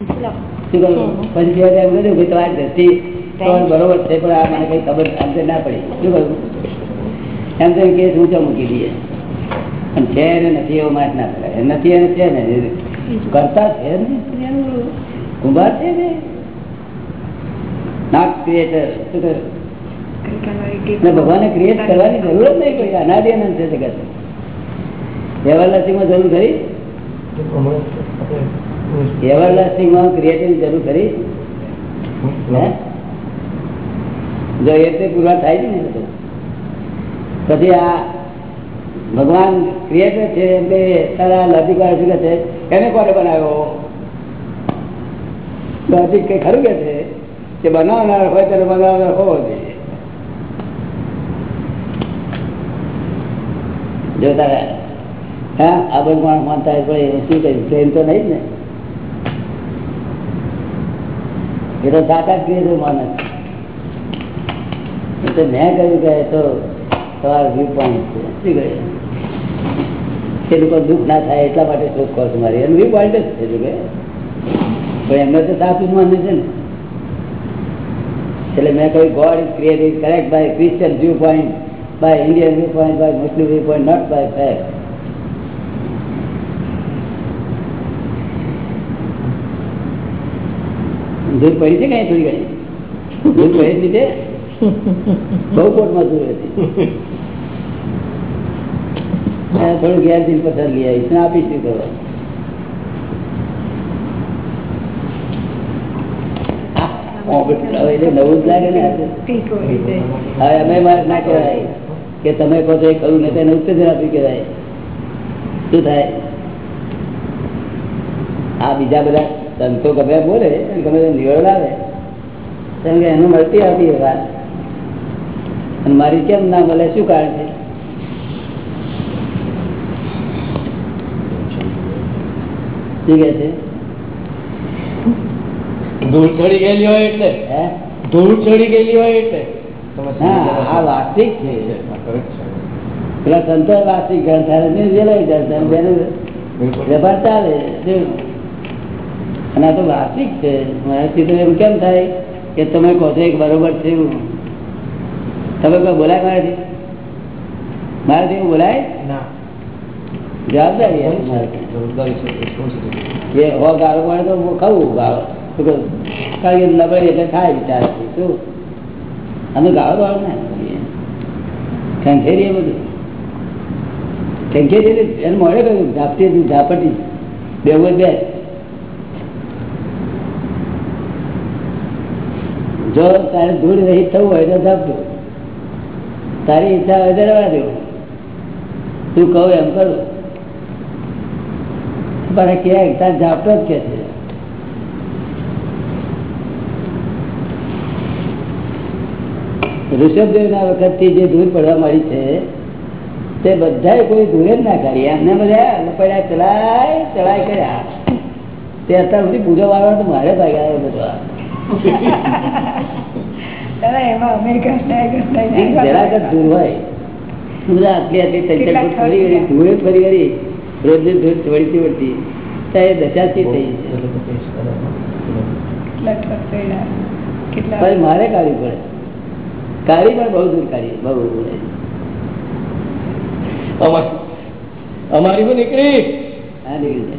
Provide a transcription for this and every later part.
શું કહ્યું પછી એમ કહ્યું કે તમારી દ્રષ્ટિ બરોબર છે પણ આ મને કઈ ખબર અંતે ના પડી. શું કહ્યું એમ તો કેસ ઊંચો મૂકી દઈએ? અને છે ને નથી એવો માટ ના કરાય. નથી અને છે ને. કરતા છે ને? કુંભાર છે ને? નાટ ક્રિએટર શું કહ્યું? ભગવાને ક્રિએટ કરવાની જરૂર જ નહીં પડી અનાદિ અનંત છે જગત એવરલાસ્ટિંગમાં જરૂર ખરી? એવરલાસ્ટિંગમાં ક્રિએટિવ જરૂર હે? જો એ તે પૂરા થાય ને પછી આ ભગવાન ક્રિએટર છે કે તારા લધિકાર શું છે? એને કોને બનાવ્યો? લોજિક કઈ ખરું કે છે કે બનાવનાર હોય ત્યારે બનાવનાર હોવો જોઈએ. જો તારા, હા, આ બધું માણસ માનતા હોય પણ શું કહ્યું પ્રેમ તો નહીં ને? એ તો તાકાત ક્રિએટર માણસ એ તો મેં કહ્યું કે એ તો તમારો વ્યૂ પોઈન્ટ છે. શું કહ્યું એ લોકો દુઃખ ના થાય એટલા માટે શોધ કહો તમારી એનું વ્યૂ પોઈન્ટ જ છે જો કે? પણ એમને તો સાચું જ માને છે ને. એટલે મેં કહ્યું God is created correct by Christian view point by Indian view point by Muslim view point not by fact દૂર પડી છે કઈ થોડી ઘણી દૂર પડી જ લીધે બહુ કોર્ટમાં દૂર હતી. મેં થોડું ઘેર દિન પસાર લઈ આવીશ. ને આપીશું તો હવે એટલે નવું જ લાગે ને હવે અમે મારે ના કહેવાય કે તમે કહો છો એ ખરું ને તેને ઉત્તેજન આપ્યું કહેવાય. શું થાય? આ બીજા બધા સંતો ગમે બોલે ગમે નિવડ લાવે. કેમ કે એનું મળતી એ વાત. અને મારી કેમ ના મળે શું કારણ છે? ધૂળ ચડી ગયેલી હોય એટલે. હે? ધૂળ ચડી ગયેલી હોય એટલે. હા આ વાસ્તવિક છે. પેલા સંતો ગણતા બેનું વેપાર ચાલે? અને આ તો વાસ્તવિક છે. મારાથી તો એમ કેમ થાય કે તમે કહો છો એક બરોબર છે એવું? તમે કોઈ બોલાય મારાથી? મારાથી એવું બોલાય? ના. જવાબદારી. એ હો ગાળો મળે તો હું ખાવું ગાળો. કારણ કે નબળી એટલે થાય બિચારાથી શું? અમે ગાળો ગાળો ના. કરીએ. એ બધું. એટલે એને મળે કહ્યું ઝાપટી ઝાપટી. બેવું બે જો તારે ધૂળ રહી થવું હોય તો ઝાપટું તારી ઈચ્છા હોય રહેવા દેવું તું કહું એમ કરું. પણ કે તાર ઝાપટો જ કે છે. ઋષભદેવ ના વખતથી જે ધૂળ પડવા મળી છે, તે બધા કોઈ ધૂળે જ ના કરી એમને બધા લપડ્યા ચલાય ચલાય કર્યા. તે અત્યાર સુધી પૂજા વાળવા તો મારે આવ્યો બધા જરાક જ ધૂળ હોય. બધા આટલી આટલી ત્રણ ચાર ફૂટ ફરી વળી ધૂળે ફરી વળી રોજ રોજ ધૂળ ચોળતી વળતી તો એ દશાથી થઈ છે ભાઈ મારે કાઢવી પડે. કાઢી પણ બહુ દૂર કાઢી. બહુ દૂર અમા- અમારી પણ નીકળી? હા નીકળી જાય.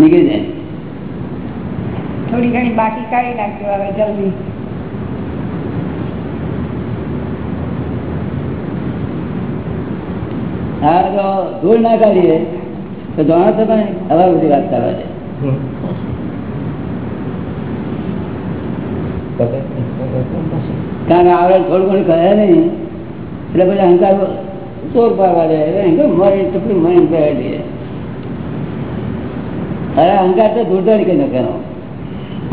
નીકળી જાય. થોડી ઘણી બાકી કાઢી નાખજો હવે જલ્દી. હા, તો ધૂળ ના કાઢીએ. તો જાણો છો તમે, હવે બધી વાત કરવા છે કારણ કે આવડે થોડું ઘણું કહે નહીં. એટલે પછી અહંકાર ચોર પાડવા દે. અહંકાર મરી ટપડી મરી પહેરી દે. અરે અહંકાર તો ધૂળધારી કરી નાખેનો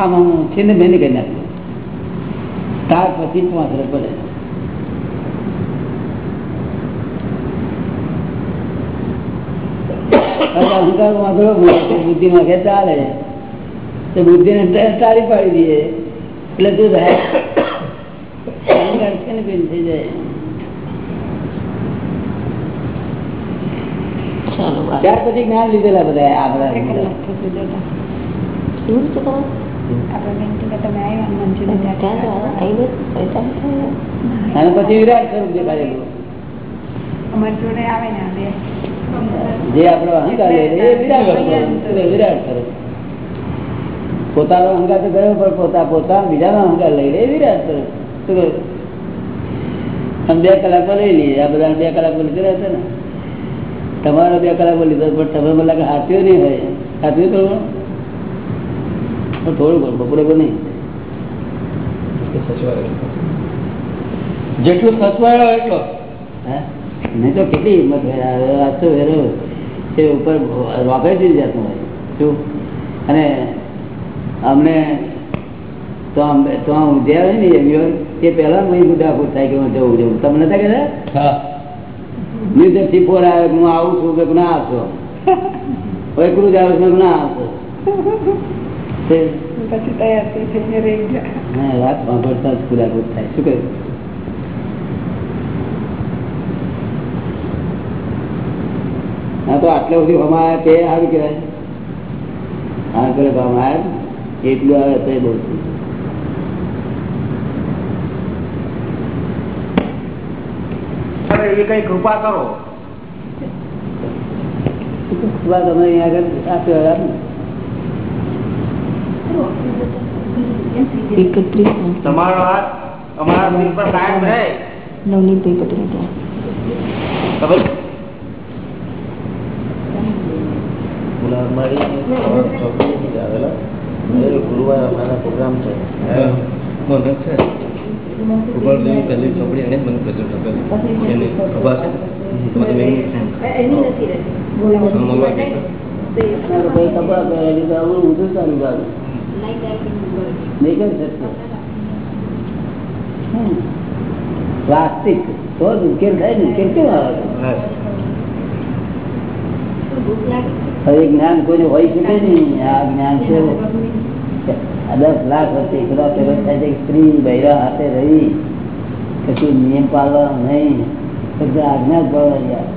આમ હું છીને બેને કરી નાખ્યું. તાર પછી પાંચરે પડે અહંકાર વાંધો કે ચાલે. તો બુદ્ધિ ને તારી પાડી દઈએ. એટલે શું થાય અહંકાર છે ને બેન થઈ જાય. ત્યાર પછી જ્ઞાન લીધેલા બધા આ બધા તો અને પછી વિરાટ સ્વરૂપ દેખાડેલું જે આપણો અહંકાર વિરાટ સ્વરૂપ પોતાનો અહંકાર તો ગયો પણ પોતા પોતા બીજાનો અહંકાર લઈ લે વિરાટ સ્વરૂપ શું? આમ બે કલાકમાં લઈ લઈએ આ બધા બે કલાકમાં લીધે હતા ને. તમારો બે કલાકમાં લીધો પણ તમે મને લાગે હાથ્યો નહીં હોય. હાથ્યું પણ થોડું ઘણું બપોરે બને. જેટલું સચવાયો એટલો. હા? નહીં તો કેટલી હિંમત હોય? આ આ તો વેરો એ ઉપર રોકેટ દીધી જતું હોય. શું? અને અમને તો તો જે હોય ને એવી એ પહેલા બધા ગુદાખુર થાય કે હું જવું જવું. તમને નતા કહેતા? હા. ન્યૂ જર્સી આવે હું આવું છું કે ના આવશો એકલું જ આવું છું ના આવશો પછી તૈયાર થઈને રહી ગયા. હા વાત સાંભળતા જ ગુદાખુર થાય. શું કહ્યું હા તો આટલે સુધી હમાયા તે આવી કહેવાય. હા કરે હમાયા એટલું આવે તો એ બહુ છે. કઈ કૃપા કરો. કૃપા તમે અહીંયા આગળ આપ્યો. એકત્રીસ. તમારો હાથ અમારા દિલ પર કાયમ રહે. નવનીતભાઈ પટેલ ખબર? ગુરુવાર અમારા પ્રોગ્રામ છે. મને પહેલી ચોપડી એને મને પ્રેઝન્ટ આપેલી. એની છે. તમારે મેં મળવા નહીં. તો ઉકેલ થાય ને ઉકેલ કેમ આવે જ્ઞાન કોઈ હોય શકે નહીં આ જ્ઞાન છે દસ લાખ વર્ષે એકલા પેલો થાય સ્ત્રી બૈરા હાથે રહી કશું નિયમ પાળવાનો નહીં પછી આજ્ઞા જ પાડવા ગયા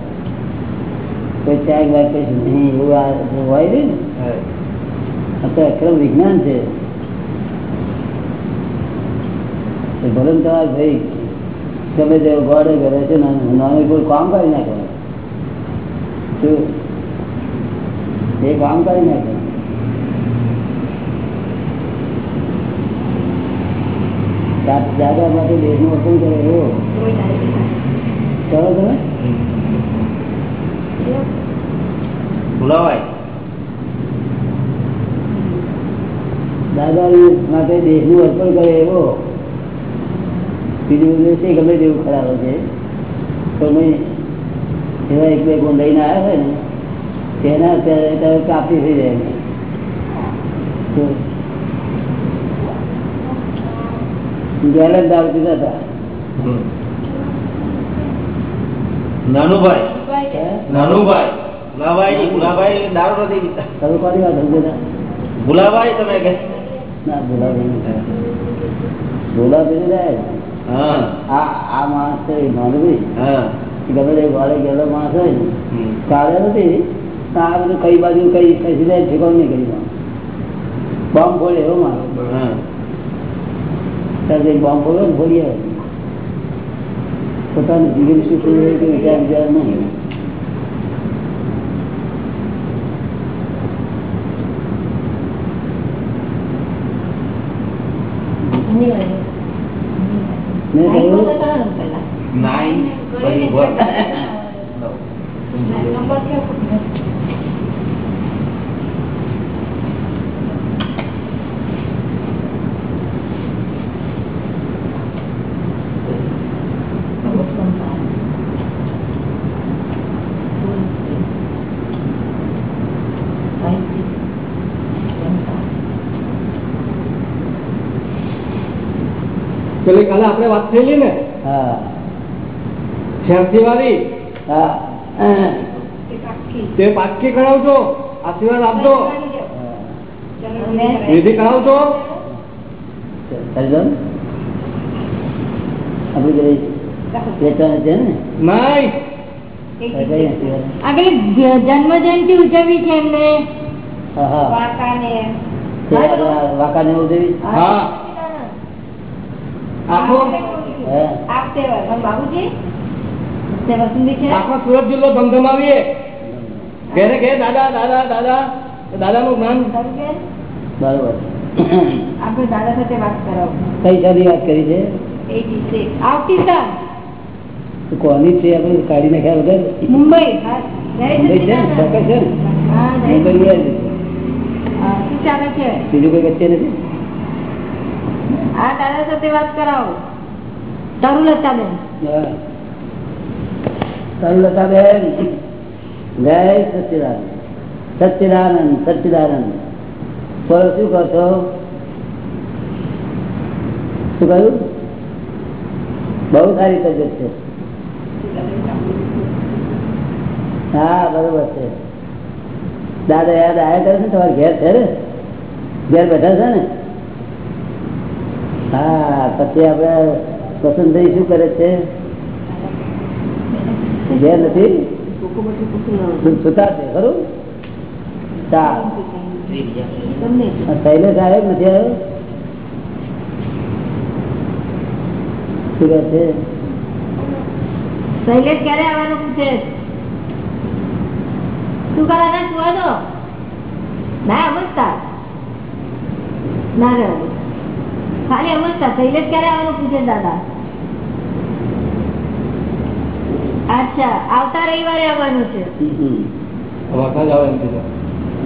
કોઈ ત્યાગ વાર કશું નહીં, એવું આ હોય ને? તો અક્રમ વિજ્ઞાન છે? ભલન ભલે ને ભાઈ તમે જે ગોડે કરે છે નાનું કોઈ કામ કરી નાખે. શું? એ કામ કરી નાખે. દાદા માટે દેશનું વસૂલ કરે એવો? કરો તમે? ભૂલાવાય દાદા માટે દેશનું અર્પણ કરે એવો. બીજું બધું છે ગમે તેવું ખરાબ છે. તો એવા એક બે ગુણ લઈને આવ્યા હોય ને તેના અત્યારે કાપી થઈ જાય ગેલેટ દારૂ પીતા હતા. નાનુભાઈ? નાનુભાઈ ભુલાભાઈ ભુલાભાઈ દારૂ નથી પીતા. તમે કોની વાત ભુલાભાઈ તમે કે ના આ આ માણસ છે માનવી. ગમે તે વાળે ગયેલો માણસ હોય કાળે નથી આ બધું કઈ બાજુ કઈ ખસી જાય નહીં કરી બોમ્બ ફોડે એવો માણસ. બોમ્બ ફોડે ને ફોડી આવે પોતાનું જીવન શું થયું વિચાર વિચાર નહીં મેં કહ્યું નાઇન પછી વન પેલી કાલે આપણે વાત થયેલી ને? હા. વાળી તે પાકી કરાવજો. આશીર્વાદ આપજો. વિધિ કરાવજો. જન્મ જયંતિ ઉજવવી છે એમને. હા હા. વાંકાને. તે છે આપણે આ વાંકાને એવું જેવી હા. આખો સુરત જિલ્લો ધમધમાવીએ. ઘેરે ઘેર દાદા દાદા દાદા દાદા નું જ્ઞાન બરોબર. આપણે દાદા સાથે વાત કરાવો. કઈ સારી વાત કરી છે? આવતી કોની છે આપણે કાઢી નાખ્યા વગર? મુંબઈ. બીજું કોઈ વચ્ચે નથી? આ દાદા સાથે વાત કરાવો. તરુલતાબેન જય સચ્ચિદાનંદ સચિદાનંદ સચિદાનંદ. બોલો, શું કહો છો? શું કહ્યું? બહુ સારી તબિયત છે. હા, બરોબર છે. દાદા યાદ આવ્યા કરે છે તમારે ઘેર છે ઘેર બેઠા છે ને? હા, પછી આપણે વસંતભાઈ શું કરે છે? ઘેર નથી? સુતા છે પૂછે? શું કરે ના ના અમસ્તા ના ખાલી અમસ્તા શૈલેષ ક્યારે આવવાનું પૂછે, દાદા? અચ્છા આવતા રવિવારે આવવાનું છે?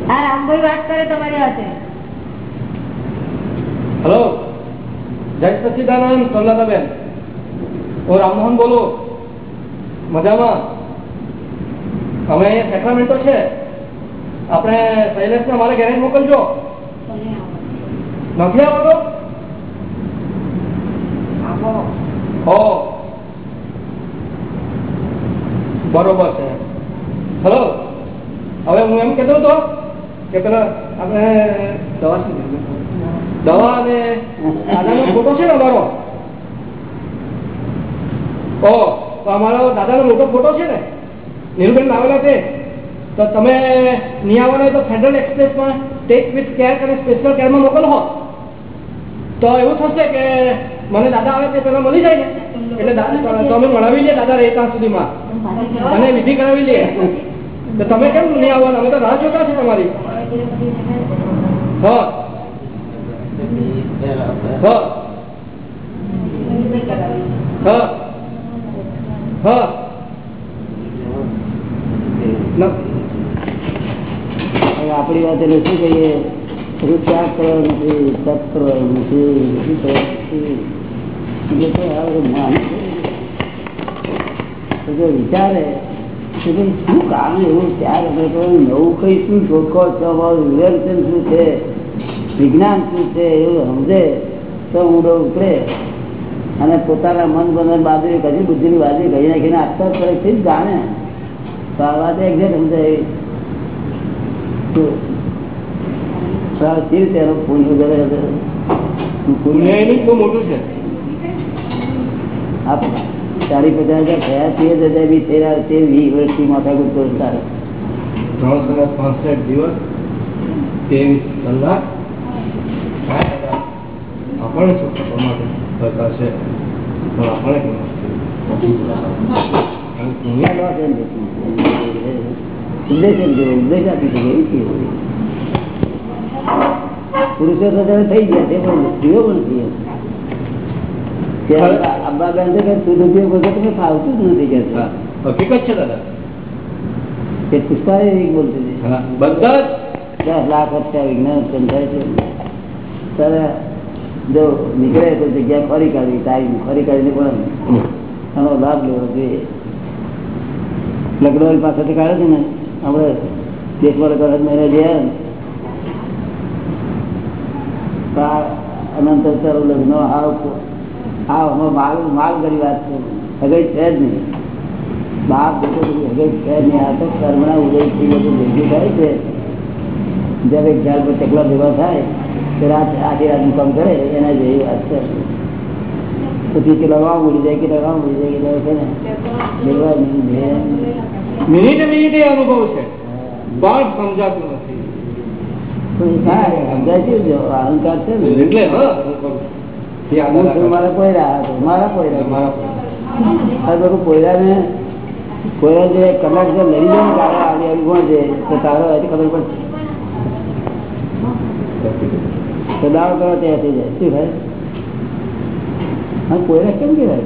આ રામભાઈ વાત કરે તમારી હાથે. હેલો જય સચ્ચિદાનંદ સોમનાથાબેન હું રામમોહન બોલું. મજામાં? અમે અહીંયા સેક્રામેન્ટો છે. આપણે શૈલેષને ને મારે જ મોકલજો. નથી આવતો? હો. બરોબર છે. હેલો હવે હું એમ કહેતો હતો કે પેલા આપણે દવા દવા અને દાદાનો ફોટો છે ને અમારો? ઓ, તો અમારો દાદાનો મોટો ફોટો છે ને? નીરુબેન લાવેલા છે. તો તમે નહીં આવવાના હોય તો ફેડરલ એક્સપ્રેસમાં ટેક વિથ કેર અને સ્પેશિયલ કેરમાં મોકલો તો એવું થશે કે મને દાદા આવે તે પહેલાં મળી જાય ને? એટલે તો અમે મળાવી લઈએ દાદા રહે સુધીમાં. અને વિધિ કરાવી લઈએ તો તમે કેમ નહીં આવવાના? અમે તો રાહ જોતા છે તમારી. આપણી વાત એટલે શું કહીએ? ત્યાગ કરવાનો નથી તપ કરવાનું નથી એટલે તો આ બધું માન જો વિચારે કે ભાઈ શું કામ એવું? ત્યાગ નવું કઈ શું શોધખો છો? છે? વિજ્ઞાન શું છે? એવું સમજે. તો ઊંડો ઉતરે અને પોતાના મન બંધન બાજુ કદી બુદ્ધિની બાજુ કહી નાખીને આત્મા પરથી જ જાણે. તો આ વાત એક્ઝેક્ટ સમજાય. એનું બહુ મોટું છે. ચાલીસ પચાસ હજાર થયા તે જ હજાર બી થયા તે વીસ વર્ષથી માથા ગુસ્સો તારે ત્રણસો ને પાંસઠ દિવસ ત્રેવીસ કલાક સાત હજાર. આપણને શું કરવા માટે સરકાર છે પણ આપણે કેમ અને પુણ્ય ઉદ્દેશ એમ જેવો ઉદ્દેશ આપી શકે એવું કેવું પુરુષો તો ત્યારે થઈ ગયા છે પણ સ્ત્રીઓ પણ થઈ અબ્બાબેન છે કે વગર તમે ફાવતું જ નથી કે હકીકત છે દાદા? એ પુષ્પા એક બોલતી હતી બધા દસ લાખ વર્ષે વિજ્ઞાન સમજાય છે. ત્યારે જો નીકળે તો જગ્યા ફરી કાઢી ટાઈમ ફરી કાઢીને પણ એનો લાભ લેવો જોઈએ. લગ્ન પાસેથી કાઢે છે ને આપણે દેશમાં લગ્ન મહિને ગયા ને અનંત લગ્ન આવ હમણાં માલ માલ કરી વાત છે હગઈ છે જ નહીં. બાપ બધું હગઈ છે જ નહીં. આ તો કર્મના ઉદયથી બધું ભેગું થાય છે. જ્યારે ખ્યાલ પર ચકલા ભેગા થાય તો રાત આખી રાતનું કામ કરે એના જેવી વાત છે. પછી કે લગાવ ઉડી જાય કે લગાવ ઉડી જાય કેટલા છે ને ભેગા મિનિટે મિનિટે અનુભવ છે. પણ સમજાતું નથી. હા, અહંકાર છે ને એટલે મારા પોયરા મારા પોયરા. મારા આ બધું પોયરાને જે કલાક જો લડી જાય તારા આવી આવી ગોંધે, તો તારો હજી ખબર પડશે. તો દાવ કરો ત્યાં થઈ જાય. શું થાય? હા કોયરા કેમ કહેવાય?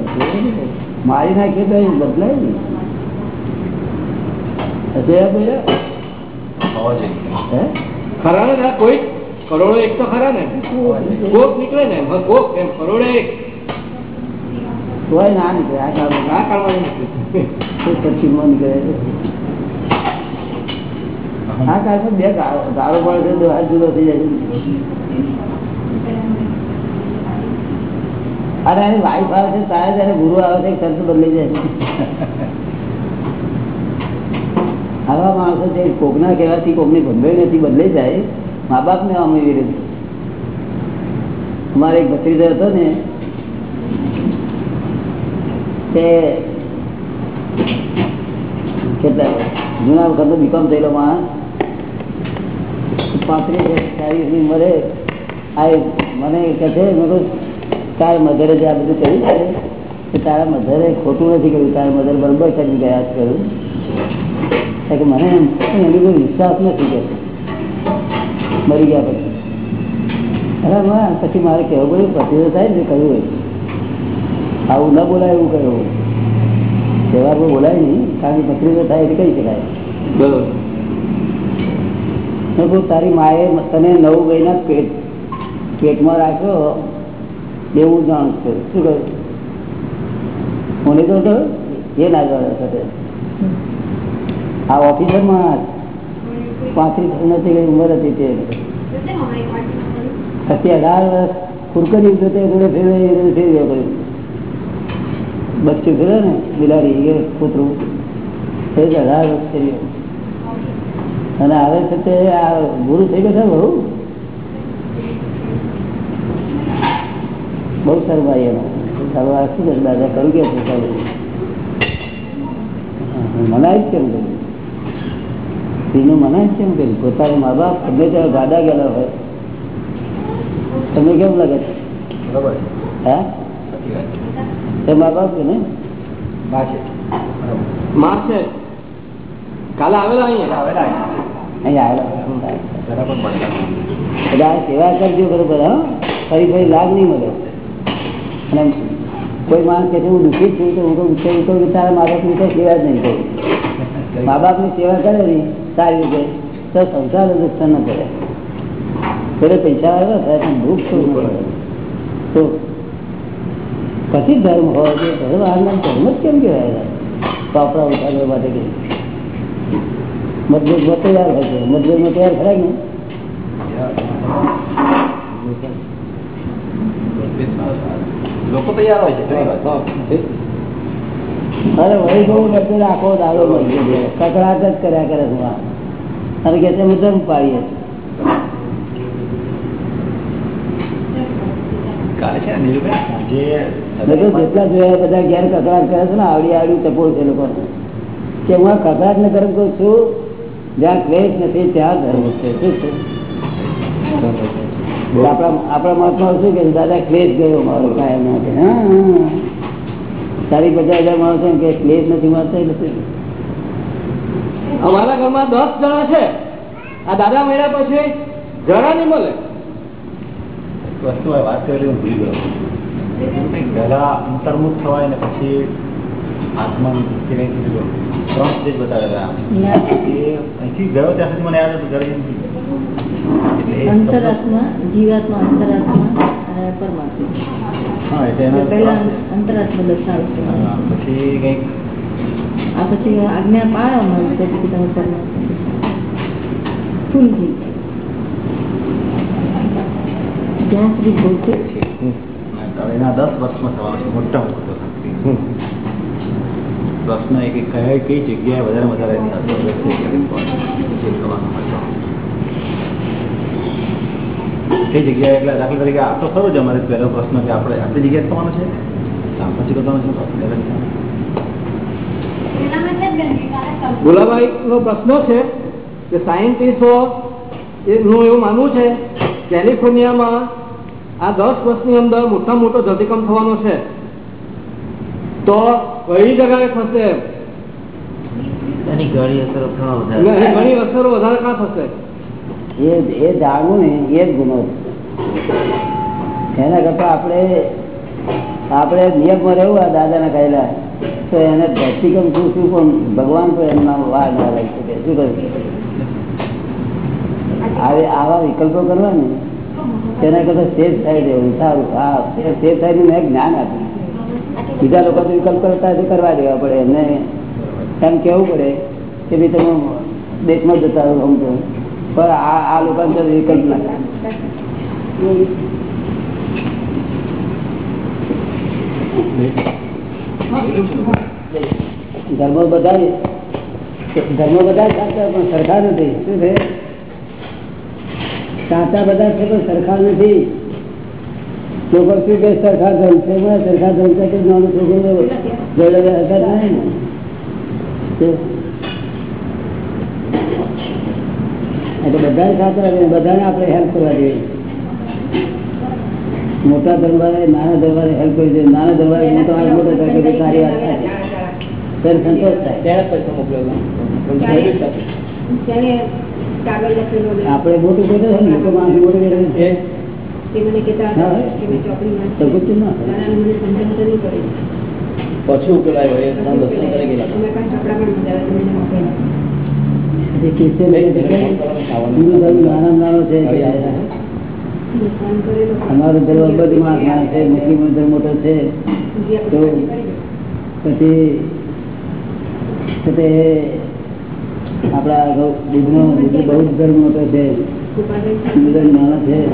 મારી નાખીએ તો બદલાય ને. હશે હે? ખરા કોઈ કરોડો એક તો ખરા ને. કોક નીકળે ને કોક, એમ કરોડો એક. ના નીકળે કાળમાં ના છે. આ કાળમાં બે ગાળો પડે છે જુદો થઈ જાય અરે, એની વાઈફ આવે છે તારે જયારે ગુરુ આવે છે ખર્ચ બદલી જાય છે. આવા માણસો જે કોકના કહેવાથી કોકની બંધાઈ નથી, બદલાઈ જાય. મા બાપ ને અમે વિરુદ્ધ અમારે એક ભત્રીજો હતો ને, તે જૂના વખત બીકોમ થયેલો માણસ. પાંત્રીસ ચાલીસની ઉંમરે આ મને કહે છે તાર મધરે જે આ બધું કર્યું છે કે તારા મધરે ખોટું નથી કર્યું, તારા મધર બરોબર કરી ગયા કર્યું કે મને એની કોઈ વિશ્વાસ નથી કે મરી ગયા પછી. અરે માં પછી મારે કહેવું પડ્યું પ્રતિરોધ થાય ને કહ્યું હોય. આવું ન બોલાય એવું કહ્યું તહેવાર બહુ બોલાય નહીં કારણ કે પ્રતિરોધ થાય એટલે કહી શકાય. બરોબર. તારી માએ તને નવ ના પેટ પેટમાં રાખ્યો એવું જાણું છું. શું કહ્યું? હું નહીં તો એ ના જાણે સાથે. આ ઓફિસરમાં પાંત્રીસ નથી કઈ ઉંમર હતી તે. પછી અઢાર વર્ષ કુરકરી જોતે ફેરવે ફેરવ્યો કર્યું બચ્ચું ફેરે ને, બિલાડી કૂતરું. એ જ અઢાર વર્ષ ફેર્યો અને હવે છે તે આ ગુરુ થઈ ગયા બહુ બહુ સારું ભાઈ એનો. સારું, આ શું દાદા કરું કે છે? મનાય જ કેમ કર્યું સ્ત્રીનું મનાય જ કેમ કર્યું પોતાના મા બાપ ગમે ત્યાં ગાડા ગયેલા હોય. તમને કેમ લાગે? છે. હે મા બાપ છે ને માં છે. કાલે આવેલા અહીંયા? આવેલા બધા સેવા કરજો બરોબર હા. ફરી ફરી લાભ નહીં મળે. અને કોઈ માણસ કે હું દુઃખી જ છું તો હું કહું તારા મા બાપની કઈ સેવા જ નહીં કરું. મા બાપની સેવા કરે ને. સારી રીતે તો સંસાર જ નુકસાન ન પડે પેલે પૈસા આવ્યો થાય પણ દુઃખ શું ન પડે તો પછી ધર્મ હોય છે ધર્મ આના ધર્મ જ કેમ કહેવાય? પાપડા ઉઠાડવા માટે કે મતભેદમાં તૈયાર હોય છે. મતભેદમાં તૈયાર ખરા ને લોકો તૈયાર હોય છે. ઘણી વાર. અરે વૈભવ મતભેદ આખો દાડો છે. કકડાટ જ કર્યા કરે હું અને કે તે મુજબ પાડીએ જેટલા જોયા બધા ઘેર કકડાટ કરે છે ને આવડી આવડી ટપોળ છે લોકો. કે હું કકડાટ ને ધર્મ કહું છું જ્યાં ક્લેશ નથી ત્યાં ધર્મ છે. શું છે? આપણા આપણા મહાત્મા શું કે દાદા ક્લેશ ગયો મારો કાયમ હા. હા. પચાસ હજાર માણસો કે પ્લેસ નથી મળતા એટલે અમારા ઘરમાં દસ જણા છે. આ દાદા મહિના પછી જણા નહીં મળે. વસ્તુ વાત કરેલી હું ભૂલી ગયો. પહેલા અંતર્મુખ થવાય ને પછી આત્મા ત્રણ સ્ટેજ બતાવેલા અહીંથી ગયો ત્યાં સુધી મને યાદ હતું ઘરે. એટલે અંતરાત્મા જીવાત્મા અંતરાત્મા અને પરમાત્મા હા એટલે એના પહેલા અંતરાત્મા દર્શાવે પછી કંઈક આ પછી આજ્ઞા પાળવામાં આવે પછી તમે પરમાત્મા ફૂલ થઈ જ્યાં સુધી ભૌતિક છે એના દસ વર્ષમાં થવાનો છે મોટા મોટો પ્રશ્ન એ કે કયા કઈ જગ્યાએ વધારે વધારે અસર તો. જગ્યાએ એટલે દાખલા તરીકે આ તો ખરો જ અમારે પહેલો પ્રશ્ન કે આપણે આપણી જગ્યાએ થવાનો છે. પછી કરવાનો છે. ગુલાબાઈ નો પ્રશ્ન છે કે સાયન્ટિસ્ટો નું એવું માનવું છે કેલિફોર્નિયામાં આ દસ વર્ષની અંદર મોટા મોટો ધરતીકંપ થવાનો છે. તો કઈ જગાએ થશે એની ઘણી અસરો વધારે. ઘણી અસરો વધારે કાં થશે? એ જાણવું ને એ જ ગુનો એના કરતા આપણે આપણે નિયમમાં રહેવું આ દાદાના કહેલા તો એને ધરતીકમ શું શું પણ ભગવાન તો એમના વાર ના લાગી શકે શું કહ્યું આવે વિકલ્પો કરવા ને તેના કરતા સેફ થાય દેવું સારું. હા સેફ થાય મેં જ્ઞાન આપ્યું. બીજા લોકો વિકલ્પ કરતા કરવા દેવા પડે. એમને એમ કેવું પડે કે ભાઈ તમે દેશમાં જતા રહો, સમજો. પણ આ આ લોકોને તો વિકલ્પ ના થાય. ધર્મ બધા ધર્મ બધા સાચા પણ સરખા નથી શું છે સાચા બધા છે પણ સરખા નથી લોકો શું કે સરખા ધર્મ છે મને સરખા ધર્મ છે કે નાનું છોકરું જોડે હકાર નહીં ને શું? એટલે બધા સાચા છે બધાને આપણે હેલ્પ કરવા જોઈએ. મોટા દરબારે નાના દરબારે હેલ્પ કરી જોઈએ. નાના દરબારે મોટો હાથ મોટો કરે કે સારી વાત થાય. ત્યારે સંતોષ થાય. ત્યારે પૈસા મોકલેલા ત્યારે કાગળ લખેલો ને આપણે મોટું કરે છે ને મોટો માણસ મોટું કરે છે તે મને કહેતા હા. હતા કે મેં ચોપડી વાંચી. તો ગુસ્સો ના. થાય. દાદાને મને સમજણ તો નહીં પડી. પછી ઉકેલાયો એ ત્રણ દર્શન કરી ગયેલા અમે પણ ચોપડા પણ બધા મને મોકલેલા. એ કિસ્સે લઈને તો કે હિન્દુ ધર્મ નાનો છે અમારો ધર્મ છે મુસ્લિમ ધર્મ મોટો છે. તો- પછી તો આપણા બુદ્ધનો બૌદ્ધ ધર્મ મોટો છે. હિન્દુ ધર્મ નાનો છે.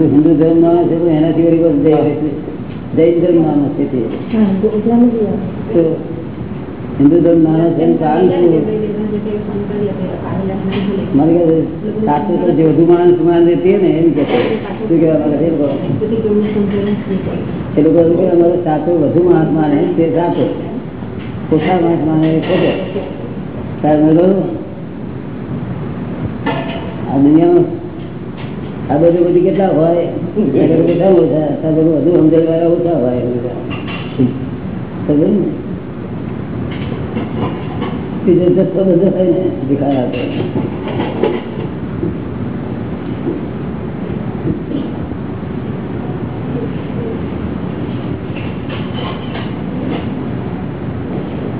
હિન્દુ ધર્મ નાનો છે પણ એનાથી જૈન ધર્મ નાનો છે તે હા ગુજરાતમાં બી આવે. તો હિન્દુ ધર્મ નાનો છે. મારે જે વધુ માણસ માન રહેતી ને એમ કે શું કહેવા માંગે એ લોકો? શું ગમને સમજણ જ નહીં પડી. એ લોકો એવું કે અમારો સાચો વધુ માણસ માને તે સાચો ઓછા માણસ માને એ ખોટો તારે મેં આ દુનિયામાં આ બધું બધી કેટલા હોય કેટલા ઓછા આ બધું વધુ સમજણ વાળા ઓછા હોય. સમજ્યું ને? બીજો જથ્થો બધો હોય ને ભિખાર આપે.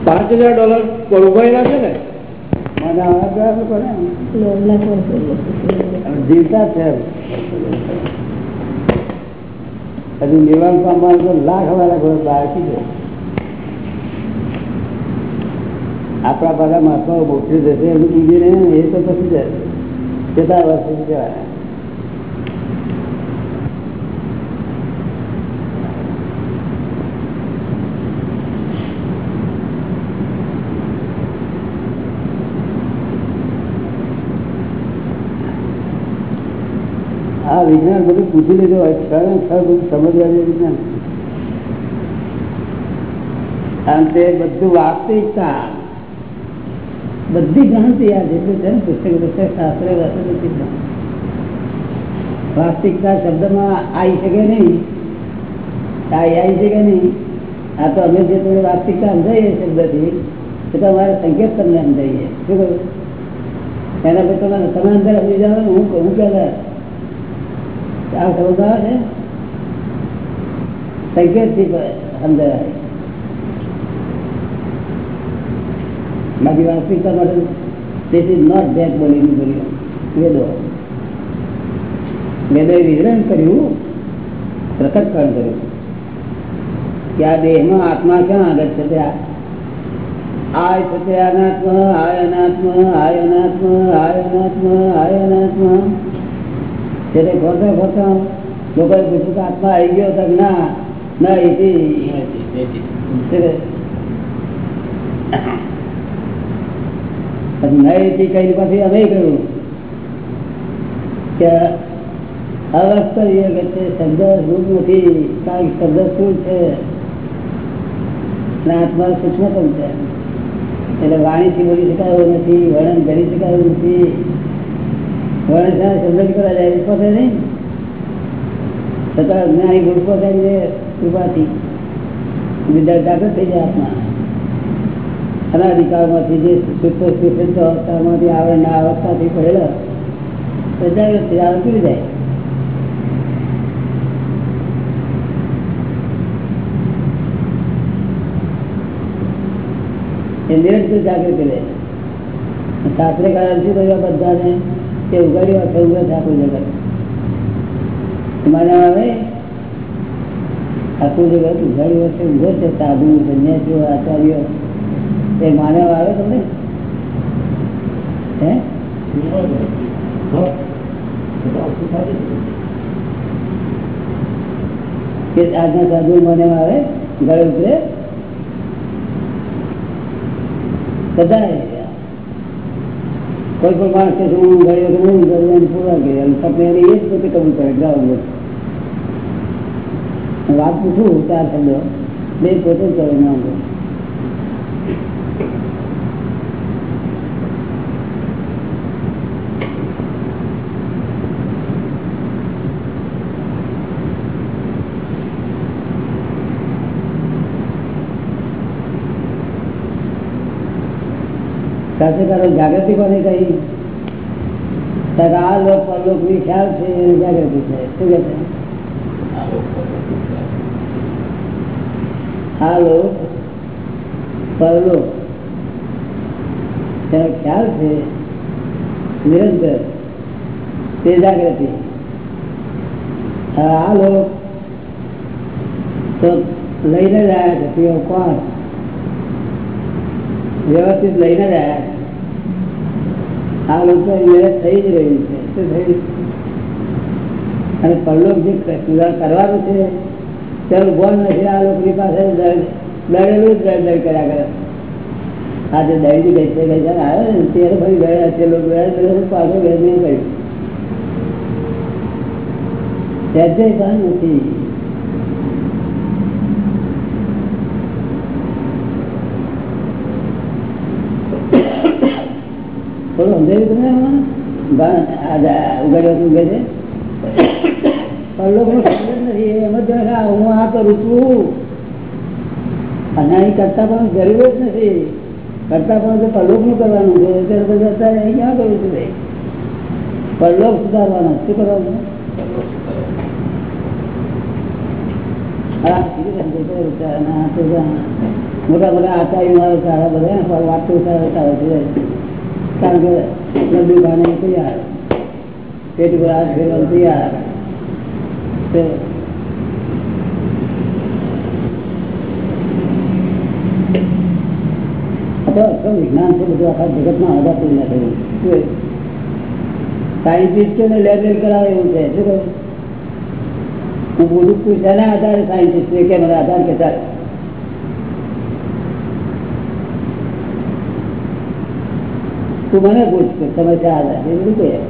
પાંચ હજાર ડોલર કોરુભાઈના છે ને? જીવતા છે. હજુ નિવારણ પામવાનું તો લાખ વાળા ઘર બાકી છે. આપણા બધા મહાત્મા મોકલી જશે એનું પૂજીને એ તો પછી જાય. કેટલા વર્ષ જવાય આ વિજ્ઞાન બધું પૂછી લીધું હોય ને ક્ષણ બધું સમજવા જેવું વિજ્ઞાન. અને તે બધું વાસ્તવિકતા. બધી ગ્રંથિ આ જેટલું છે ને પુસ્તક પુસ્તક શાસ્ત્ર બધી વાસ્તવિકતા શબ્દમાં આવી શકે નહીં આવી શકે નહીં. આ તો અમે જે થોડી વાસ્તવિકતા સમજાઈએ શબ્દથી તો અમારે સંકેત તમને સમજાઈએ શું કહ્યું? એના પછી તમારે તમે અંદર સમજી જાઓ ને હું હું કહેતા આ સમજ આવે છે? સંકેતથી સમજાય. બાકી વાસ્તવિકતા માટે this is not that બોલીનું બોલ્યું વેદો વેદોએ વિવરણ કર્યું. પ્રકટકરણ કર્યું. કે આ દેહમાં આત્મા ક્યાં આગળ છે? તે આ આય છે અનાત્મ આય અનાત્મ આય અનાત્મ આય અનાત્મ આય અનાત્મ. એટલે ખોટા ખોટા લોકોએ પૂછ્યું કે આત્મા આવી ગયો તો ના ના એથી નહીથી કઈ પછી અમે કે શબ્દ નથી, કારણ શબ્દ શું છે? આત્મા સૂક્ષ્મતમ છે. એટલે વાણીથી બોલી શકાયું નથી, વર્ણન કરી શકાયું નથી. વર્ણન શબ્દ કરવા જાય પોતે નહીં. છતાં જ્ઞાની થાય છે કૃપાથી વિદ્યાર્થી જાગૃત થઈ જાય આત્મા અનાધિકારમાંથી જે સુસિદ્ધ અવસ્થામાંથી આવે ના અવસ્થાથી પડેલો જાગૃત આવે જાય. જાગૃતિ રહે શાસ્ત્રે કારણ ઉગાડ્યું હશે ઉગડ મને આવે આખું જગત ઉગાડ્યું હશે ઉગડ છે આચાર્યો એ માનવ આવે તમને હે? કે આજના સાધુ મને આવે ગળે ઉતરે? બધા કોઈ પણ માણસ કે હું ગયો કે હું ગયો એને પૂરા કરી અને તમને એને એ જ પોતે કબૂલ કરે ગ્રાઉન્ડ વાત પૂછું, ચાર શબ્દો. બે પોતે જ કરે નામ શાસ્ત્રકારો જાગૃતિ કોને કહી ત્યારે આ લોક પરલોકની ખ્યાલ છે એને જાગૃતિ છે. શું કે છે? આ લોક પરલોક તેનો ખ્યાલ છે નિરંતર તે જાગૃતિ હવે આ લોક તો લઈને જ આવ્યા છે તેઓ કોણ? વ્યવસ્થિત લઈને જ આ લોકો થઈ જ રહ્યું છે. અને પરલોક જે સુધાર કરવાનું છે, તેનું બોલ નથી, આ લોકોની પાસે દરેલું જ દળ કર્યા કરે આ જે દળી ગઈ છે ગઈ જયારે આવે ને તે ભાઈ ગયા છે, લોકો પાછો નહીં કર્યું ત્યાં નથી થોડું સમજાયું તમે આમાં? બા- આ જા- નથી. કરું અને અહીં કરતા પણ જરૂર જ નથી. કરતા પણ જો પરલોકનું કરવાનું છે. અત્યારે બધા અત્યારે અહીં ક્યાં કર્યું છે ભાઈ? સુધારવાનો શું કરવાનું? ને, કરે તો મોટા મોટા આચાર્ય સારા બધા. વાતો સારા સારા છે. કારણ કે લડ્ડુ ખાને તૈયાર. પેટ ઉપર હાથ ફેરવાનું તૈયાર વિજ્ઞાન છે, બધું આખા જગતમાં આધાર ના થયું સાયન્ટિસ્ટોને લેબ લેબ કરાવે એવું છે. શું કહ્યું હું બોલું છું શેના આધારે સાયન્ટિસ્ટ કે મને આધાર કે ચાલે? તું મને પૂછ કે તમે ચાર એ બધું કહે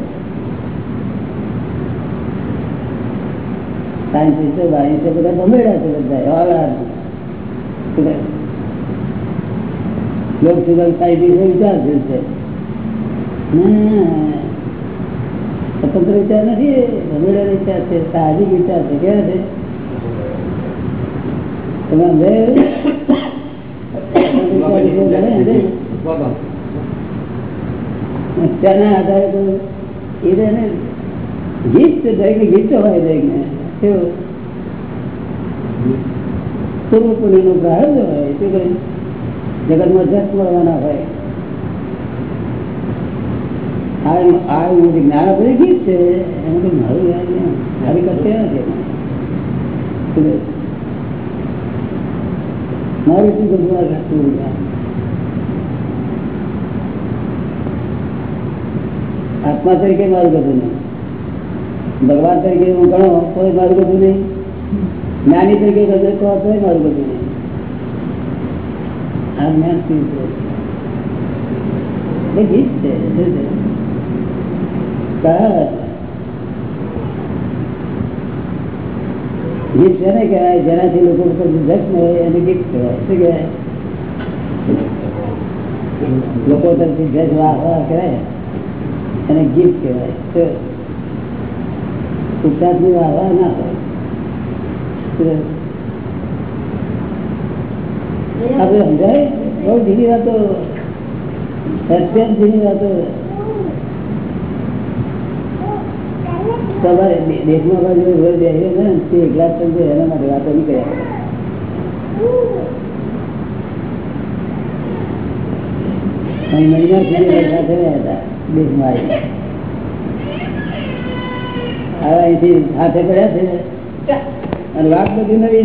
સાયન્ટિસ્ટો બાયન્ટિસ્ટો બધા ગમેડા છે બધા શું લોક સુગમ સાયન્ટિસ્ટો વિચાર છે. સ્વતંત્ર વિચાર નથી ગમેડા વિચાર છે સાહજિક વિચાર છે કેવા છે? તમે? સ્વતંત્ર વિચાર વિશે જાણે સમજાયું? તેના આધારે તો એ તો એને ગીત તો દરેક ગીત હોય દરેક ને કેવું પૂર્વ પુણ્યનું પ્રારંભ હોય શું કહ્યું જગતમાં જસ મળવાના હોય આ આ હું જે જ્ઞાન બધું ગીત છે એમાં તો મારું જ્ઞાન નહીં. મારી કરતે નથી એમાં. શું કહ્યું? મારું શું બધું આ ઘટતું જ્ઞાન આત્મા તરીકે મારું બધું નહીં. ભગવાન તરીકે હું ગણો તો મારું બધું નહીં. જ્ઞાની તરીકે ગજર કહો તો મારું બધું નહીં. આ જ્ઞાન શું છે? ગીત છે. ગીત છે? ને કહેવાય, જેનાથી લોકો ઉપર હોય એને ગીત કહેવાય. શું કહેવાય? લોકો તરફથી જજ વાહ વાહ કરાય. એને ગિફ્ટ કહેવાય. તો વાવા ના હોય. આપણે સમજાય? બહુ ધીરી વાતો. ધીરી વાતો. દેશમાં બાજુ રોજ બેસીએ ને, તે એકલા એના માટે વાતો નહીં કર્યા હતા. જ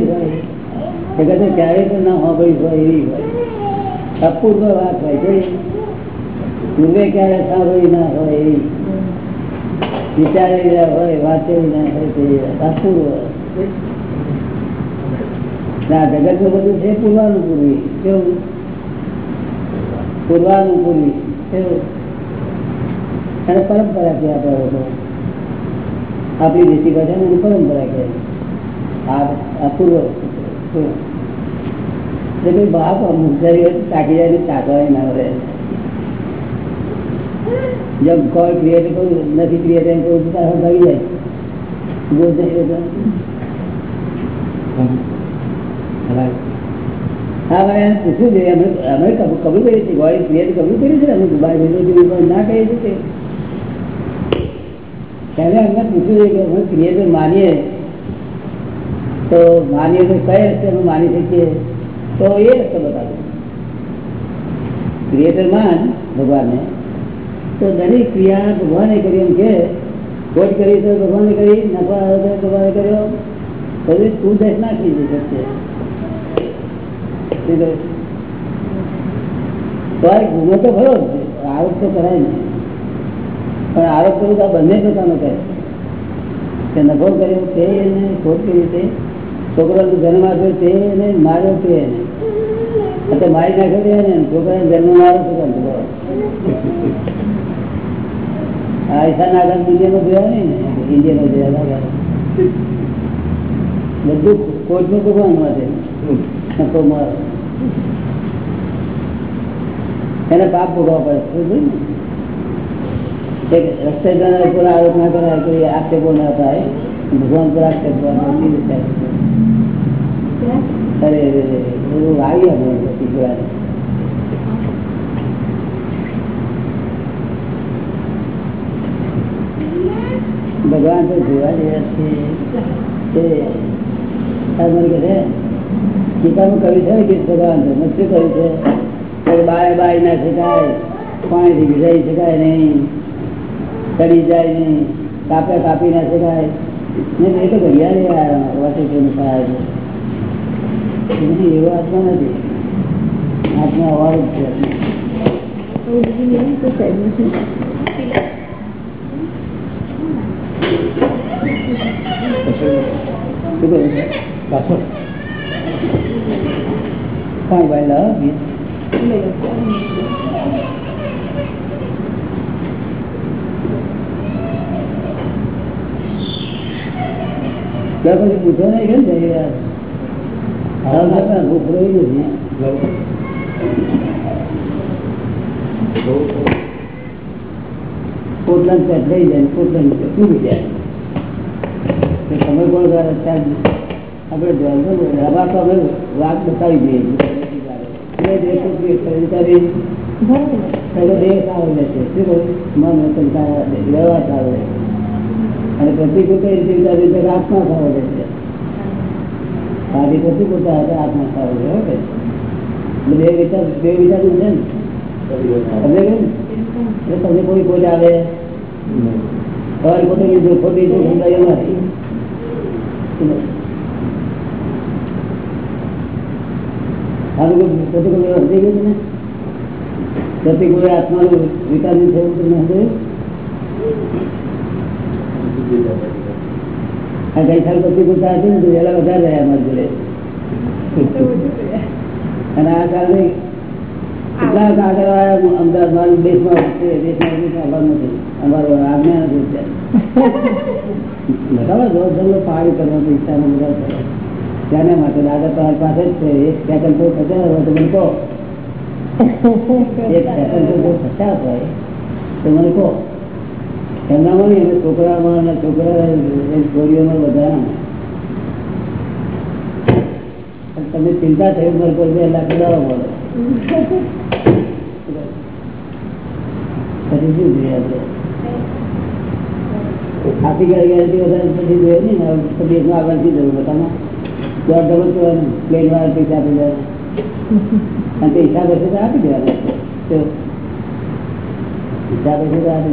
હોય. પણ ના હોભળી હોય એવી હોય. અપૂર્વ વાત હોય કોઈ પૂર્વે ક્યારે સાંભળી ના હોય એવી. વિચારેલી હોય વાંચેલી ના હોય અપૂર્વ જગતનું બધું છે પૂર્વાનું પૂર્વી કેવું? પૂર્વાનું પૂર્વી કેવું? અને પરંપરા છે આપણે લોકો આપણી દેશી ભાષામાં એની પરંપરા કહે આ અપૂર્વ એટલે કોઈ બાપ મુખદારી હોય તો તાકી જાય ને તાકવાની ના રહે જબ કોઈ ક્રિએટ કરું નથી ક્રિએટ એમ કહું તો તારા ભાગી જાય બોલ જાય તો હા મને એમ પૂછ્યું છે અમે અમે કબૂ- કબૂલ કરીએ છીએ ગોળી ક્રિએટ કબૂલ કરી છે અમે દુબાઈ ભેજો પણ ના કહીએ છીએ ત્યારે અમને પૂછ્યું છે કે અમે ક્રિએટર માનીએ તો માનીએ તો કઈ રસ્તે અમે માની શકીએ તો એ રસ્તો બતાવો ક્રિએટર માન ભગવાનને તો દરેક ક્રિયા ભગવાને કરી એમ કે ખોટ કરી તો ભગવાને કરી નફા આવે તો ભગવાને કર્યો પછી તું દસ નાખી દે શકશે તો આ ગુનો તો ખરો જ છે. આરોપ તો કરાય નહીં પણ આરોપ કર્યું તો બંને પોતાનો કહે કે નફો કર્યો તે એને ખોટી રીતે છોકરાનું જન્મ આપ્યો તે એને માર્યો તે એને. અત્યારે મારી નાખ્યો એને. છોકરાને જન્મ માર્યો છોકરો. ને? બધું કોર્ટનું ભગવાન માટે નફો મારો? એને પાપ ભોગવવા પડે. ને? એક રસ્તે જનાર ઉપર આરોપ ના કરાય કોઈ આક્ષેપો ના થાય ભગવાન પર આક્ષેપ કરવાનો કેવી રીતે થાય? અરે રે રે, બધું આવી આપણે પછી જોવાનું. ભગવાન તો જોવા જેવા છે તે આ મને કહે છે, ગીતામાં કવિ છે ને કે ભગવાન તો મેં શું કહ્યું છે કે બાય બાય ના શકાય પાણીથી ભીજાઈ શકાય નહીં ચડી જાય નહીં કાપે કાપી ના શકાય નહીં તો ઘડિયા રે વોશિંગ્ટન થાય છે. એવો આત્મા નથી. આત્મા અવાજ છે. કહ્યું છે? પાછળ કોણ ભાઈ લાવો ગીત ત્યાં પછી પૂછો નહીં કેમ રહ્યા હાલ ભૂખ રહી નથી પોટલા પેટ લઈ જાય તમે કોણ આપણે રવા તો અમે વાત બતાવી દઈએ. દેશ પેલો દેહ શું મન રહે, વ્યવહાર રહે અને પ્રતિકૂળ કઈ રીતે વિચારી તો આત્મા સારો રહેશે સારી પ્રતિકૂળતા હતા આત્મા સારો રહે ઓકે બે વિચાર બે વિચાર છે ને? સમજે કે ને? તમને કોઈ કોઈ આવે? તમારી ખોટી લીધું ખોટી લીધું સમજાય એમ નથી સારું કોઈ પ્રતિકૂળ વ્યવહાર થઈ ગયું છે ને? પ્રતિકૂળ આત્માનું વિકાસ થયું તમને સમજાયું? જંગલો કરવાનો ઈચ્છાનો બધા કરે. માટે દાદા તમારી પાસે જ છે. એક સેકન્ડ તો થશે ને તો મને કહો. એક સેકન્ડ તો પચાસ હોય તો મને કહો. એમનામાં નહીં અને છોકરા છોરીઓમાં બધા પણ તમે ચિંતા થઈ ઉંમર બે લાખ દવા મળે. પછી શું જોઈએ આપણે? બધામાં પૈસા આપી દેવાના. અને તે હિસાબ તો આપી દેવાના તો હિસાબ હશે તો આપી દેવા પણ દોઢ દમ કરવાનો અસર નહીં અને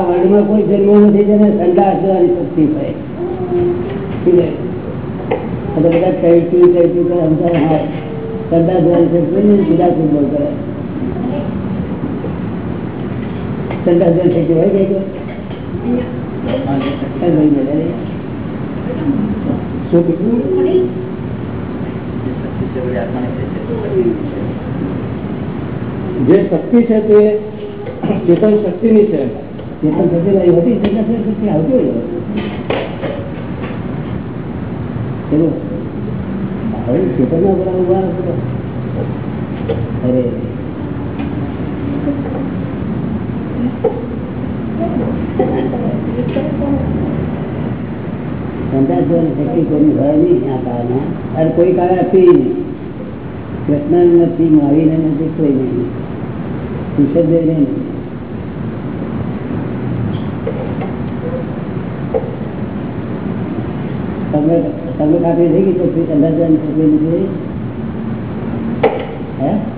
વર્લ્ડમાં કોઈ આ જન્મ નથી જેને સંદાસ જવાની શક્તિ હોય? આ તો બધા કહેતું કહેતું કરે સમજાય હા. સંદાસ જવાની શક્તિ નહીં જુદા ફૂટબોલ કરે. સંદાસ જવાની શક્તિ હોય કઈ? જે શક્તિ છે તે ચેતન શક્તિની છે. ચેતન શક્તિ હોતી, ચેતન શક્તિ આવતી હવે ના. અરે. સંદાસ જવાની શક્તિ કોઈની હોય નહીં આ કાળમાં અરે કોઈ કાળે હતી નહીં કૃષ્ણ નથી મારીને નથી કોઈ નહીં કુશળદેવ નહીં તમને તમને ખાતરી થઈ ગઈ તો પછી સંદાસ જવાની શક્તિ નથી હે હે હવે તું ખાતરી કરી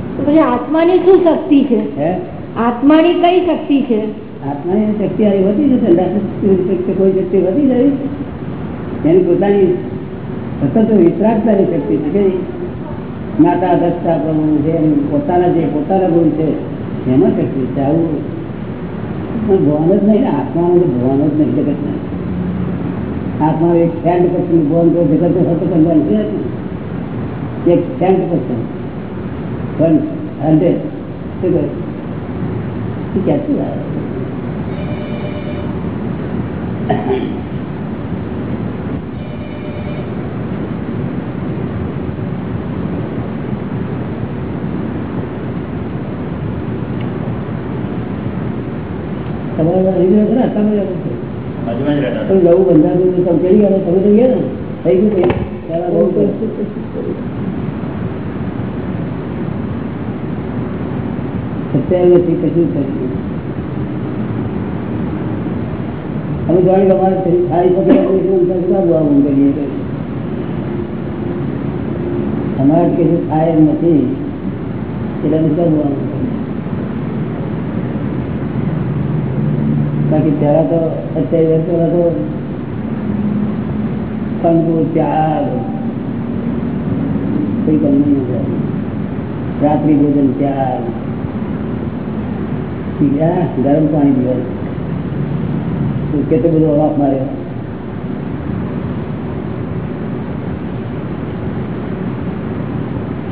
આત્માની શું શક્તિ છે? આત્માની કઈ શક્તિ છે? આત્માની શક્તિ આવી વધી જશે કોઈ શક્તિ વધી જાય એની પોતાની સતત વિતરાગતાની શક્તિ છે કે માતા દસતા પ્રભુ છે પોતાના જે પોતાના ગુણ છે એમાં શક્તિ છે. આવું પણ ભવન જ નહીં ને આત્માનું તો ભવન જ નહીં જગતના. આત્મા એક સેન્ટ પર્સન્ટ ભવન તો જગત તો સતત કલ્યાણ છે જ ને. એક સેન્ટ પર્સન્ટ વન હંડ્રેડ શું કહે એ ક્યાંથી આવે તમારે રહ્યો ખરા? તમે રહ્યો છો. બાજુમાં જ રહેતા પણ નવું બંધાતું તમે કરી ગયા તમે તો ગયા ને? થઈ ગયું કઈ? પહેલા બહુ તો- અત્યારે નથી કશું થયું અમે જાણી અમારે થઈ- થાય શકે તો કોઈ શું થાય તો આવું કરીએ તો. અમારે કશું થાય એમ નથી એટલે અમે કરવું આમ કરીએ. બાકી પહેલા તો અત્યારે પહેલા તો કંકુ ત્યાગ કોઈ ગમે નહીં રાત્રિ ભોજન ત્યાગ ગરમ પાણી પીવાનું કેટલો બધો અવાફ માર્યો.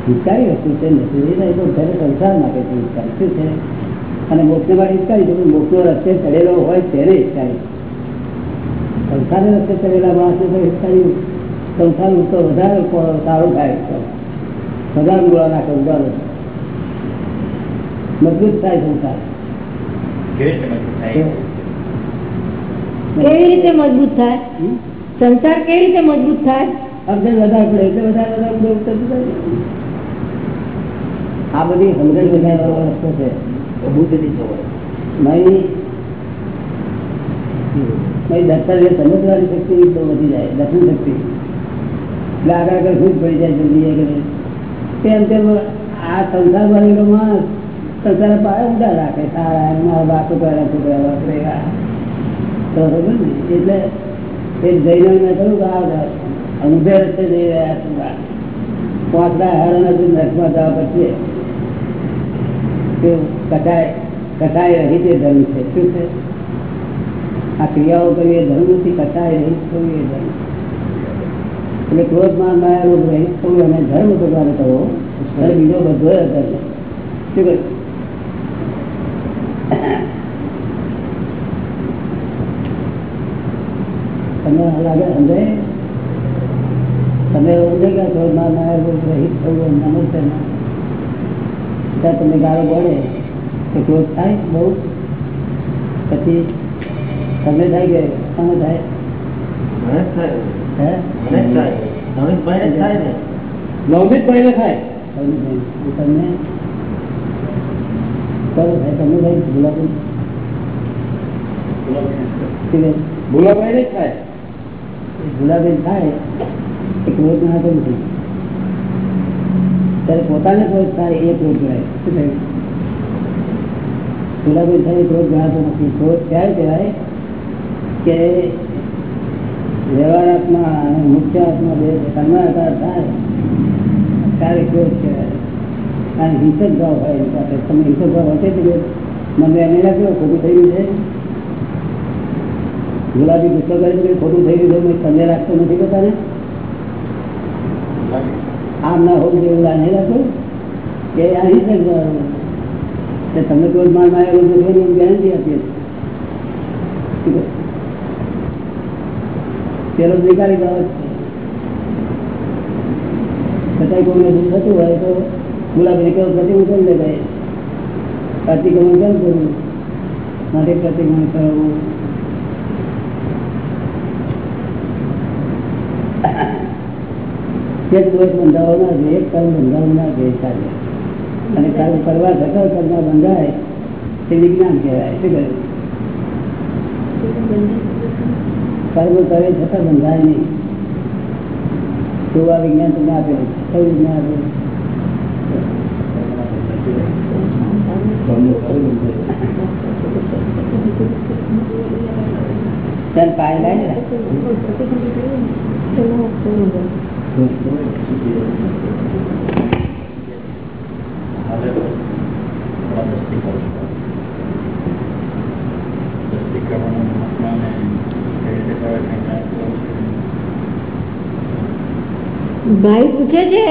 હિતકારી વસ્તુ છે નથી સંસાર માટે છે છે? અને મોક્ષને માટે હિતકારી છે મોક્ષનો રસ્તે ચડેલો હોય તેને હિતકારી. સંસારને રસ્તે ચડેલા માણસને તો હિતકારી. સંસાર તો વધારે સારો થાય વધારે ગોળા નાખે ઉદાહરણ મજબૂત થાય સંસાર. કેવી રીતે મજબૂત થાય? સંસાર કેવી રીતે મજબૂત થાય? સમજણ વધારે પડે એટલે વધારે વધારે થતું. આ બધી સમજણ વધારવાનો રસ્તો છે. બુદ્ધની દર્શન સમજવાની શક્તિ તો વધી જાય દર્શન શક્તિ. એટલે આગળ આગળ ખુશ પડી જાય જલ્દી આગળ. તેમ તેમ આ સંસાર બનેલો માણસ સંસારના પાય ઊંડા રાખે, સારા મારા બા કરે. છોકરા તો એટલે એ જઈને મેં કહ્યું કે આ અનુભવ રસ્તે જઈ રહ્યા છું પાંચડા હારાના નથી નખમાં જવા પછી કટાય રહિત એ ધર્મ છે. શું છે? આ ક્રિયાઓ કરીએ ધર્મ નથી કટાય રહી થવું એ ધર્મ. એટલે ક્રોધમાં માયા રોગ રહિત થવું અને ધર્મ ભગવાન કરવો અને બીજો બધો ધર્મ. શું કહ્યું? તમને લાગે સમજાય તમે એવું નહીં કે ક્રોધમાં માયા રોગ રહિત થવું એમ નામ જ ધર્મ ત્યાં તમને ગાળો પડે તો ક્રોધ થાય બહુ. પછી તમને થાય કે તમે થાય? મને ભાઈ ને. થાય? તમને તમને થાય. ગુલાબી થાય પોતાને ક્રોધ થાય, એ ક્રોધ કહેવાય શું થયું? ક્રોધ ગણાતો નથી ક્રોધ ક્યારે કહેવાય કે વ્યવહાર આત્મા અને મુખ્ય આત્મા બે સમાકાર થાય. ત્યારે ક્રોધ કહેવાય. અને હિંસક ભાવ હોય એની પાસે તમે હિંસક ભાવ હશે તો મને એને લાગ્યું ખોટું થઈ ગયું છે. ગુલાબી ગુસ્સો કરે છે ખોટું થઈ ગયું છે તમને રાખતો નથી પોતાને આમ ના હોવું જોઈએ એવું નહીં લાગતું? કે આ હિંસક ભાવ કે તમને કોઈ માન એવું નથી ગેરંટી આપીએ. પેલો સ્વીકારી બાબત છે છતાંય કોઈને દુઃખ થતું હોય તો ગુલાબી કેવું પ્રતિમુખ લે ભાઈ. માટે પ્રતિક્રમણ કરવું. અને કર્મ કરવા છતાં કર્મ બંધાય, તે વિજ્ઞાન કહેવાય. શું કહ્યું? કર્મ કરે છતાં બંધાય નહીં. આ વિજ્ઞાન તમને આપેલું છે. કયું ચાલ પાય લાય ને હવે થોડા દ્રષ્ટિ કરું દ્રષ્ટિ કરવાનું મહત્વ અને કઈ રીતે કરે કંઈ જાણતું ભાઈ પૂછે છે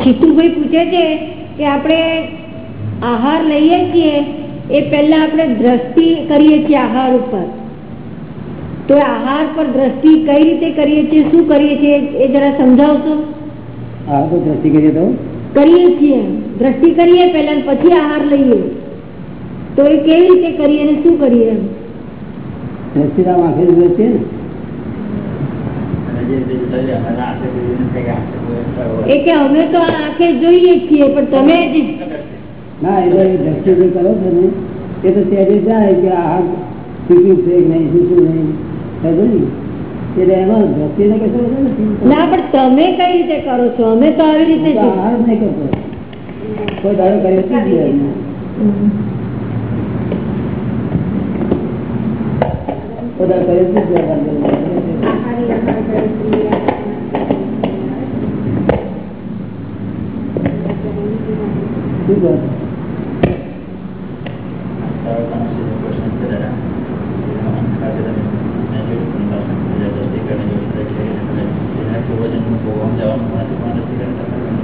છીતુભાઈ પૂછે છે કે આપણે આહાર લઈએ છીએ એ પહેલા આપણે દ્રષ્ટિ કરીએ છીએ આહાર ઉપર. તો એ આહાર પર દ્રષ્ટિ કઈ રીતે કરીએ છીએ શું કરીએ છીએ એ જરા સમજાવશો? આ તો દ્રષ્ટિ કરીએ તો. કરીએ છીએ. દ્રષ્ટિ કરીએ પહેલા ને પછી આહાર લઈએ. તો એ કેવી રીતે કરીએ અને શું કરીએ એમ? દ્રષ્ટિરામ આંખે જોઈએ છે ને. અને જે રીતે જતા રહે અમારા હાથે કોઈ નથી કે હાથે કોઈ એ કે અમે તો આ આંખે જોઈએ જ છીએ પણ તમે જ ના એટલે જે કરો છો ને. એ તો ત્યારે જાય કે આ શીખ્યું છે નહીં શીખ્યું નહીં ખબર ને એટલે એમાં દ્રષ્ટિને કશો ના પણ તમે કઈ રીતે કરો છો? અમે તો આવી રીતે નહીં કરતો. કોઈ દાડો કર્યો. શું કહો?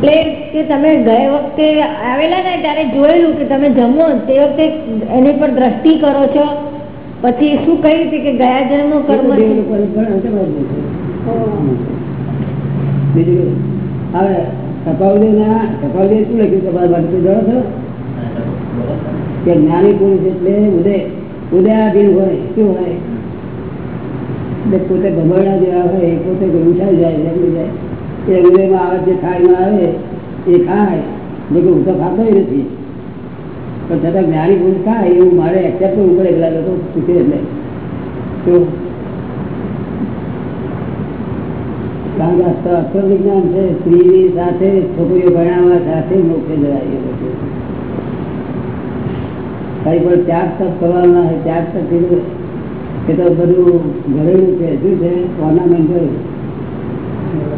એટલે કે તમે ગયે વખતે આવેલા ને ત્યારે જોયેલું કે તમે જમો તે વખતે એની પર દ્રષ્ટિ કરો છો? પછી શું કહ્યું છે કે ગયા જન્મ કર્મ. બીજું હવે ટપાવલી ના ટપાવલી શું લખ્યું? તમારા માટે જાણો છો? કે જ્ઞાની પુરુષ એટલે ઉદય, ઉદયાધીન હોય, શું હોય? એટલે પોતે ભમરડા જેવા હોય, પોતે ઊંચાઈ જાય જમી જાય, એ ઉદયમાં આવે જે ખાઈમાં આવે, એ ખાય જો હું તો ખાતો નથી. પણ છતાં જ્ઞાની પુરુષ ખાય એવું મારે એક્સેપ્ટ કરવું પડે એટલા લોકો પૂછે એટલે શું કારણ વિજ્ઞાન છે, સ્ત્રીની સાથે, છોકરીઓ ભણાવવા સાથે જવાય એ લોકો કઈ પણ ત્યાગ તપ કરવાનો ના હોય, ત્યાગ તપ કીધું એ તો બધું ઘરેલું છે, શું છે? ઓર્નામેન્ટલ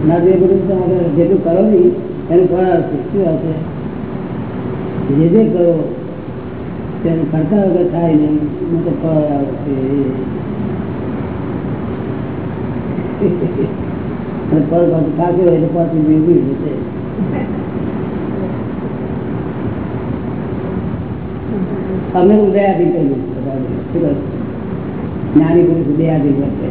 ના, જે બધું તમારે જેટલું કરો નહીં એનું ફળ આવશે. શું આવશે? જે જે કરો, તેનું ખર્ચા વગર થાય નહીં તો ફળ આવશે. ફળ પાછું હોય તો પાછું મેળવી જશે. અમે ઉદયાથી કર્યું જ્ઞાની પુરુષ ઉદયાથી વર્તે